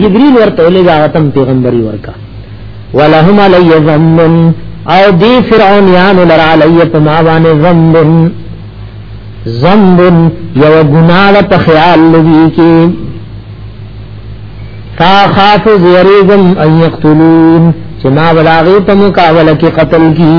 جبريل ورته لګا غتم پیغمبري ورکا ولهم علی ذنب او دی فرعون یان لر علی پما باندې ذنب ذنب یو ګناه په خیال لوي کې فا خاف زیریګم ان یقتلون چې ما ولاغی په مقابله کې قتل کی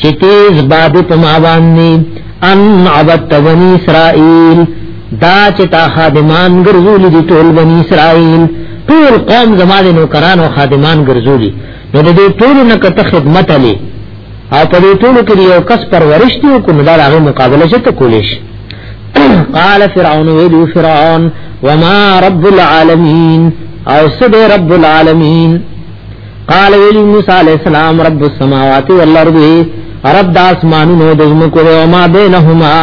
چې تیز باد په ما باندې ان عبدت بنی اسرائیل دا چې تا خادمان ګرځولې دي ټول بنی اسرائیل ټول قوم زماده نوکران او خادمان ګرځولې نو دې ټول نه کته خدمت علي او په دې ټول کې یو کس پرورش دی او کوم دا هغه مقابله چې ته کولې شي قال فرعون ویلو فرعون وما رب العالمین او سده رب العالمین قال ویلی موسی علیہ السلام رب السماوات والارض رب د اسمانونو د زمکو او ما بینهما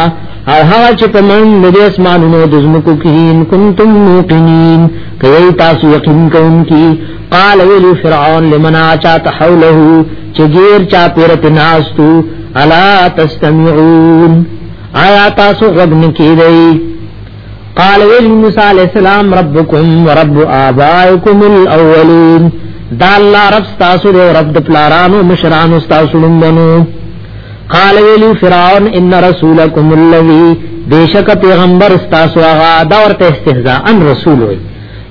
او هغه چې په من د اسمانونو د زمکو کې ان کنتم موقنین کوي تاسو یقین کوونکی قال ویلی فرعون لمن اچا تحوله چې غیر چا پیر تناستو الا تستمعون آیا تاسو غوږ نکیدئ قال ویل موسی علیہ السلام ربکم ورب آبائکم الاولین دا الله رب تاسو دی رب د پلارانو مشرانو تاسو لومبنو قال ویل فرعون ان رسولکم الذی بیشک پیغمبر تاسو هغه دا ورته استهزاء ان رسول وی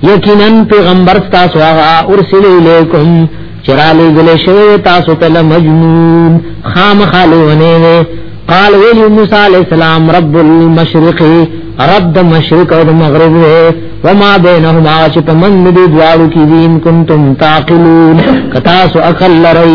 یقینا پیغمبر تاسو هغه ارسل الیکم چرالی گلی شوی تاسو تل مجنون خام خالونه وی قال ویلی موسی علیہ السلام رب المشرق رب د مشرق او د مغرب وی وما بینهما چې په من دې دواړو کې دین کنتم تعقلون کتا سو عقل لرئ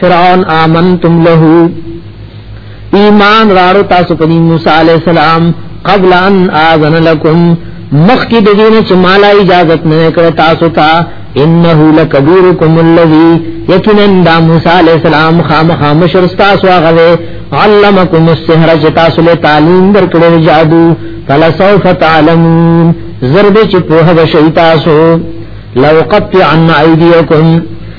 فرعون آمنتم له ایمان راړو تاسو په موسی علی السلام قبل ان اذن لكم مخکی د دین چې مالا اجازه نه کړ تاسو ته انه لکبیرکم الذی یقینا دا موسی علی السلام خامخ مشر تاسو هغه علمکم السحر چې تاسو له تعلیم درکړل جادو فلا سوف تعلمون زرد چې په هغه شی تاسو لو قطع عن ایدیکم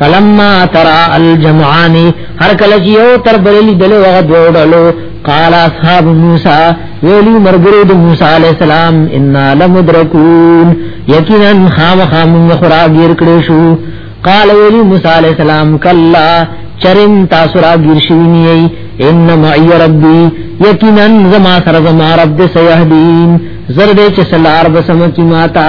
فلما ترى الجمعان هر کله چې یو تر بللی دل وغه دوړلو قال اصحاب موسی ویلی مرګرو د موسی علی السلام ان لمدرکون یقینا خامخا موږ خورا غیر کړو شو قال ویلی موسی علی السلام کلا چرم تاسو را غیر شوی نه ان معی ربی یقینا زما سره زما رب دې سیهدین زر دې چې سلار بسم کی ماتا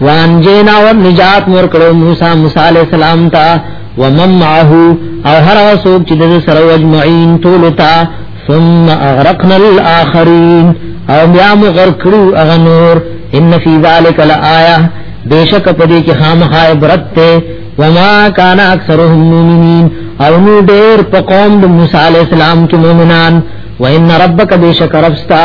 وان جینا و نجات مور کړو موسی موسی علیہ السلام تا ومن معه او هر وسوک چې د سره وجمعین ټول تا ثم اغرقنا الاخرین او بیا مغر کړو اغه نور ان فی ذلک لآیه بیشک پدې کې خامخا عبرت ته وما کان اکثرهم مؤمنین او نو ډېر په قوم د موسی علیہ السلام کې مؤمنان وان ربک بیشک ربستا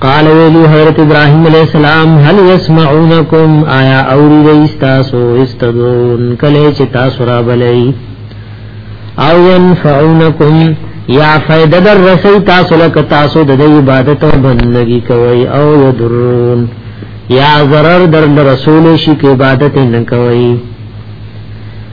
قال ویلی حضرت ابراهیم علیہ السلام هل یسمعونکم آیا اوری ویستاسو استدون کلی چه تاسو را بلی او ینفعونکم یا فیده در رسی تاسو لک تاسو د عبادت و بندگی کوئی او یدرون یا ضرر در رسول شی که عبادت نکوئی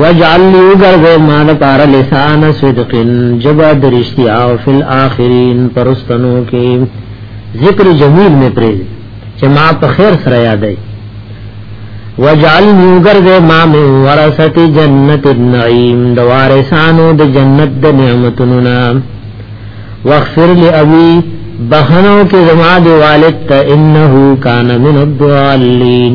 وجعل لي وګرځي ما د پار لسان صدق جبا درشتي او فل اخرين پرستنو کې ذکر جميل می پرې چې ما په خیر سره یادای وجعل لي وګرځي ما من ورثه جنت النعيم د وارثانو د جنت د نعمتونو نام واغفر لي ابي بخنو کې زما د والد ته انه کان من الضالين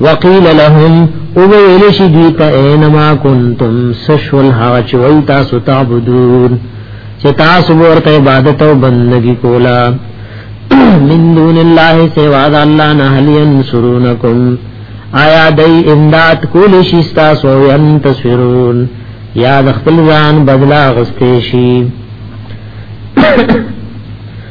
وقیل لهم او ویل شي دی ته انما کنتم سشل ها چوي تاسو تعبدون چې تاسو ورته عبادت او بندگی کولا من دون الله سوا د الله نه هل ينصرونکم آیا دای امداد کول شي تاسو ان تصویرون یا د خپل ځان بدلا غستې شي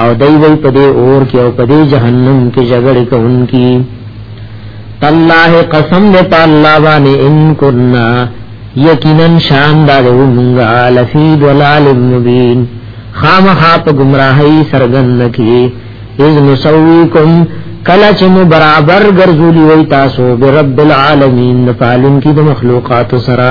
او دای وی په دې اور کې او په دې جهنم کې جګړه کوونکی الله قسم دې په الله باندې ان کنا یقینا شان دار ومنغا لفی ضلال مبین خامخا په گمراهی سرګند کې اذ نسویکم کلا چې مو برابر ګرځولي وي تاسو برب العالمین فالن کی د مخلوقات سره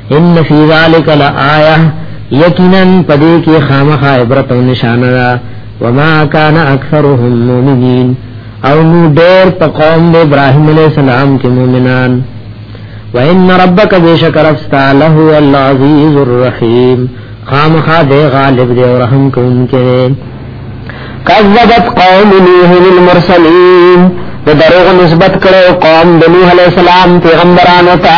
ان فی ذلک لآیه یقینا پدې کې خامخا عبرت او نشانه ده وما کان اکثرهم مؤمنین او نو ډېر په قوم د ابراهیم علی السلام کې مؤمنان وان ربک بشکر استا له العزیز الرحیم خامخا دې غالب دې او رحم کوونکی کذبت قوم نوح للمرسلین د دروغ نسبت کړو قوم د نوح علی السلام پیغمبرانو ته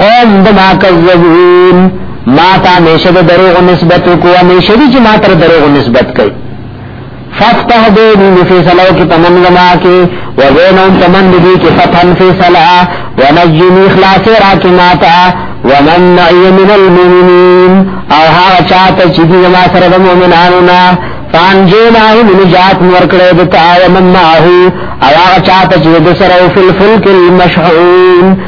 قوم د ما کذبون ما تا میشه د دروغ نسبت کو میشه دي چې ما تر دروغ نسبت کوي فتح دې دې فیصلو کې تمن لما کې و بینهم تمن دې کې فتح فیصلا ونجنی خلاص را کې ما تا ومن نعی من المؤمنین او ها چاته چې دې ما سره د مؤمنانو نه فانجیناه من جات ورکړې د تا ومن معه او هغه چاته چې د سره فل فلک المشحون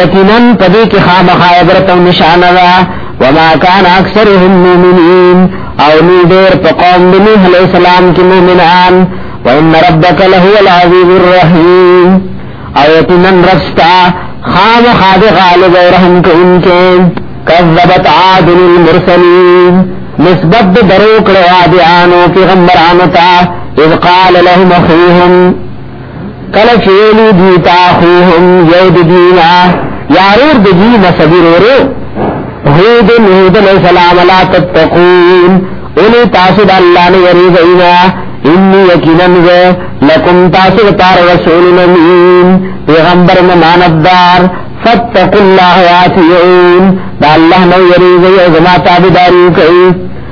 یقینا پدې کې خامخا عبرت او نشانه ده وما كان اکثرهم مؤمنین او نو ډېر په قوم د نوح علی السلام کې مؤمنان وان ربک له العزیز الرحیم او یقینا رستا خامخا د غالب او رحم کوونکې کذبت عاد المرسلین نسبت د درو کړو عادیانو پیغمبرانو ته اذ قال لهم اخوهم کله چې ویلو دی تا خو هم یو د دینا یارور د دی نسبی رورو هود هود علیہ السلام لا تتقون اولی تاسو د الله نه یریږئ انی یقینا لکم تاسو تار رسول امین پیغمبر مماندار فتقوا الله واتیعون دا الله نو یریږئ او زما تابعداري کوئ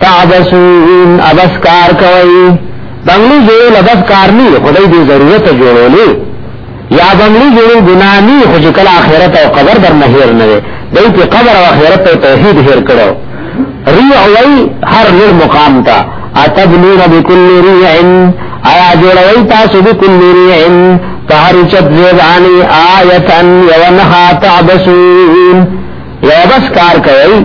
تعبسون ابس کار کوي بنگلي جوړو لبس کار نه خدای دې ضرورت جوړولې یا بنگلي جوړو ګنا نه خو چې کله آخرت او قبر در نه هیر نه دی په قبر او آخرت او توحید هیر کړو ری اوی هر لور مقام تا اتبنون بكل ريع آیا جوړوي تاسو بكل ريع تهر چت زیبانی آیتن یونها تعبسون یو بس کار کوي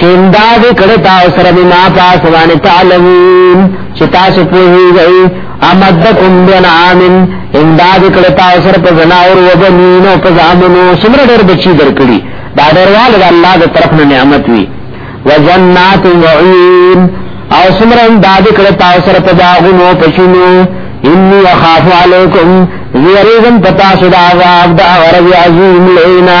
چندا دې کړه تاسو سره بما پاس باندې تعلمون چې تاسو په هیږي امدکم بنعام امداد کړه تاسو سره په زناور او بنینو په زامنو سمره ډېر بچی درکړي دا ډېروال د الله د طرف نه نعمت وی وجنات وعین او سمره امداد کړه تاسو سره په باغونو په شنو انی اخاف علیکم زیریزم پتا شد عذاب دا ورد عظیم لینا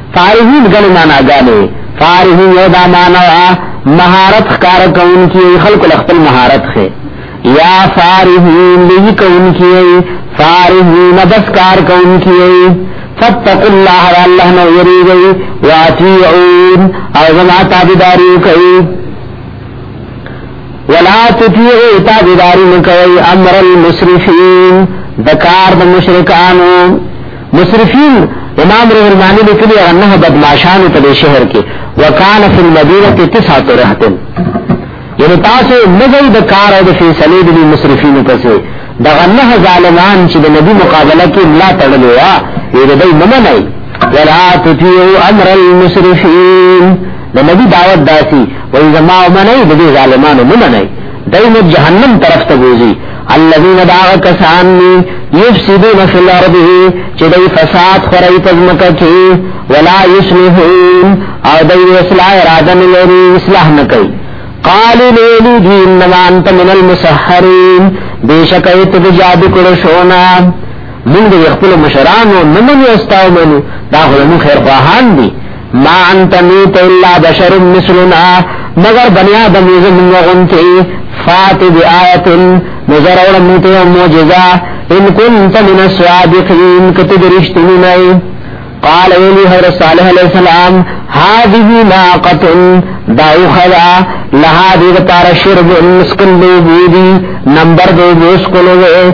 فارهین ګل معنا ګانې فارهین یو دا معنا مهارت ښکار کوونکی خلق خپل مهارت خې یا فارهین لوی کوونکی فارهین بس کار کوونکی فاتقوا الله والله نو یریږي واطیعون او زما تابعداري کوي ولا تطیعوا تابعداري کوي امر المسرفین ذکر د مشرکانو مصرفین امام روح المانی لکلی انه بدماشانو په دې شهر کې وکانه فی المدینه تسعه رهتن یعنی تاسو نګی د کار او د فیصله د مصرفین پسې د غنه ظالمان چې د نبی مقابله کې ملا تړلې وا یې دې نه منای ولا تطیعوا امر المسرفین د نبی دعوت داسي وای زما منای د ظالمانو نه منای دای مو جهنم طرف ته بوزي الذين دعوا كسان يفسدون في الارض چې دای فساد خوري پزمکه کې ولا يصلحون او دای اصلاح اراده نه لري اصلاح نه کوي قالوا لولي دي انما انت من المسحرين بشک ایت جادو کړو شونا موږ خپل مشرانو نمنې استاو منو دا غلمو خیر خواهان دي ما انت نیت الا بشر مثلنا مگر بنی آدم یې زمونږ غونتی فات بآیت نظر اور منته او معجزہ ان كنت من الصادقين کته درشتنی نه قال ایلی حضر صالح علیہ السلام هذه ناقه داو خدا لها دې پار شرب اسکل دې دې نمبر دې اسکل وې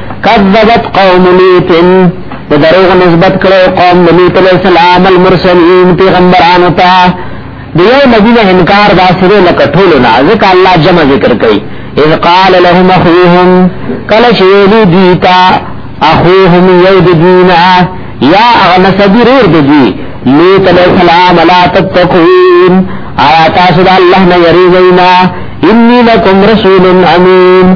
کذبت قوم لوط د دروغ نسبت کړو قوم لوط علیہ السلام المرسلین پیغمبرانو ته دیو نبی نه انکار دا سره لکه ټول نه ځکه الله جمع ذکر کوي اذ قال لهم اخوهم کله چې ویلي دیتا اخوهم یو دینا یا اغن صدر اور دی لوط علیہ السلام لا تتقون آیا تاسو د الله نه یریږئ انی لکم رسول امین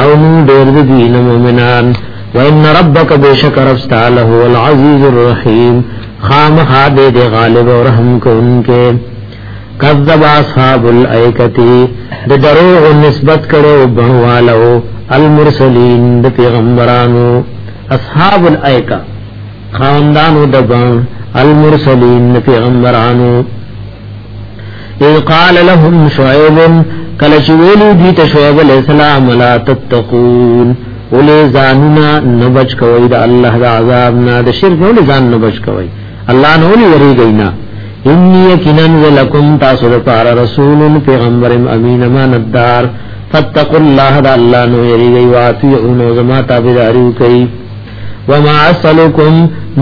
او مون ډیر د دوی نه مؤمنان وان ربک بشک رستا له العزیز الرحیم خامخ دې دې غالب او رحم کوونکې کذب اصحاب الایکتی د دروغ نسبت کړو بنوالو المرسلین د پیغمبرانو اصحاب الایکا خاندانو د بن المرسلین پیغمبرانو اذ قال لهم شعيب کله چې ویلو دي ته شعیب علیہ السلام لا تتقون ولې ځانونه نه بچ کوي د الله د عذاب نه د شرک نه ولې ځان نه بچ کوي الله نه ولې یریږي نه انی یقینا ولکم تاسو د پار رسول پیغمبر امین امانتدار فتقوا الله د الله نو یریږي واطیعون زما تابعداري کوي وما اسلکم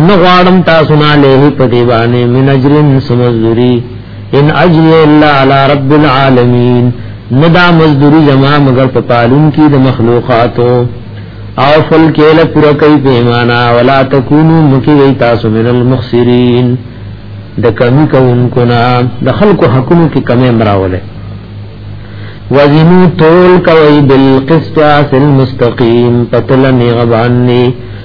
نغوارم تاسو نه له په دیوانه من اجرن سمزوري ان اجری الا علی رب العالمین ندا مزدوری زما مگر په پالون کې د مخلوقاتو او فل کېله پورا کوي پیمانا ولا تکونو مکی وی تاسو من المخسرین د کمی کوونکو نه د خلکو حقونو کې کمی مراوله وزنو تول کوي بالقسط المستقیم پتل نه غبانني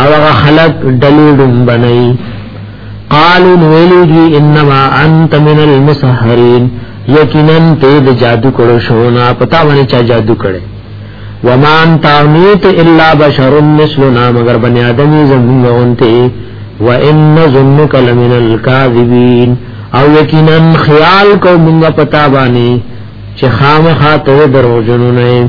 او هغه خلق ډلې ډمبني قالوا ویلو دی انما انت من المسحرین یقینا ته د جادو کړو شو نه پتا باندې چا جادو کړي وما انت امیت الا بشر مثلنا مگر بنی آدم زمون غونته وان ظنک لمن الكاذبین او یقینا خیال کو مونږه پتا باندې چې خامخا ته دروژنونه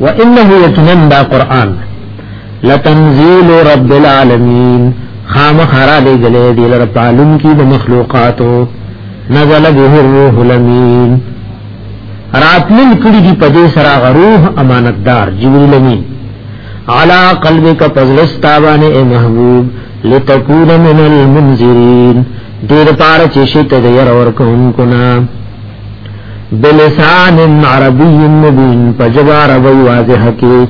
وانه یقینا دا قران لتنزيل رب العالمین خامخ را دې غلې دې لر پالون کی د مخلوقاتو نزل به الروح الامین راتلل کړي دي په دې سره غروح امانتدار جبرئیل امین علا قلبک پزلستا باندې اے محبوب لتكون من المنذرین دیر پار چشت دیر ورکون کنا بلسان عربی مبین پجبا ربی واضح کی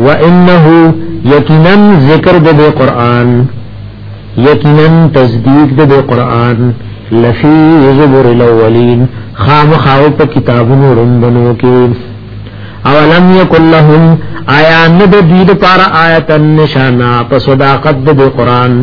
و انہو یقینا ذکر دے قرآن یقینا تصدیق دے قرآن لفی زبر الاولین خام خاو پا کتابن رندنو کی اولم یکن لهم آیا ند دید پار آیتا نشانا پا صداقت دے قرآن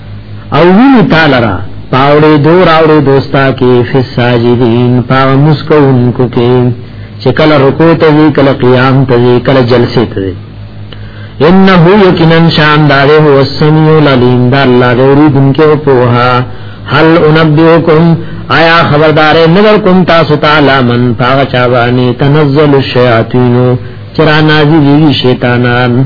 او ویني تعالی را پاوړې دو راوړې دوستا کې فساجدین پاو مسکونکو کې چې کله رکوع ته وی کله قیام ته وی کله جلسه ته وی انه یقینا شان دار هو السمیع العلیم دا الله دې اوریدونکو په ها هل انبئکم آیا خبردار نظر کوم تاسو تعالی من پاو چا باندې تنزل الشیاطین چرا نازل شیطانان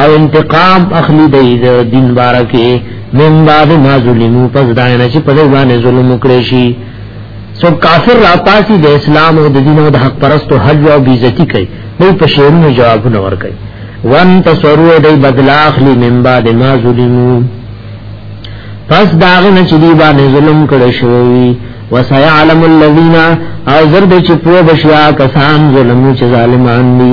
او انتقام اخلی دی د دین بارکه من بعد ما ظلمو پس داینه چې په دې باندې ظلم وکړي شي سو کافر را پاسی د اسلام او د دین او د حق پرستو حج او بیزتی کوي دوی په شعرونو جوابونه ورکوي وان تصورو دی بدلا اخلی من بعد ما ظلمو پس داغه نه چې دی باندې ظلم کړی شوی وسيعلم الذين او زرد چې په بشیا کسان ظلم چې ظالمان دي